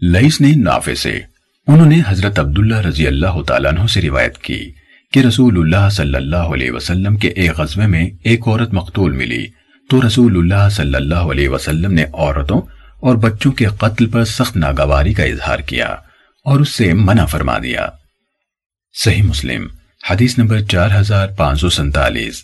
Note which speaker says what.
Speaker 1: لئیس نے نافع سے انہوں نے حضرت عبداللہ رضی اللہ تعالیٰ عنہ سے روایت کی کہ رسول اللہ صلی اللہ علیہ وسلم کے ایک غزوے میں ایک عورت مقتول ملی۔ تو رسول اللہ صلی اللہ علیہ وسلم نے عورتوں اور بچوں کے قتل پر سخت ناگواری کا اظہار کیا اور اس سے منع فرما دیا۔ صحیح مسلم، حدیث نمبر چار ہزار پانچ سو سنتالیس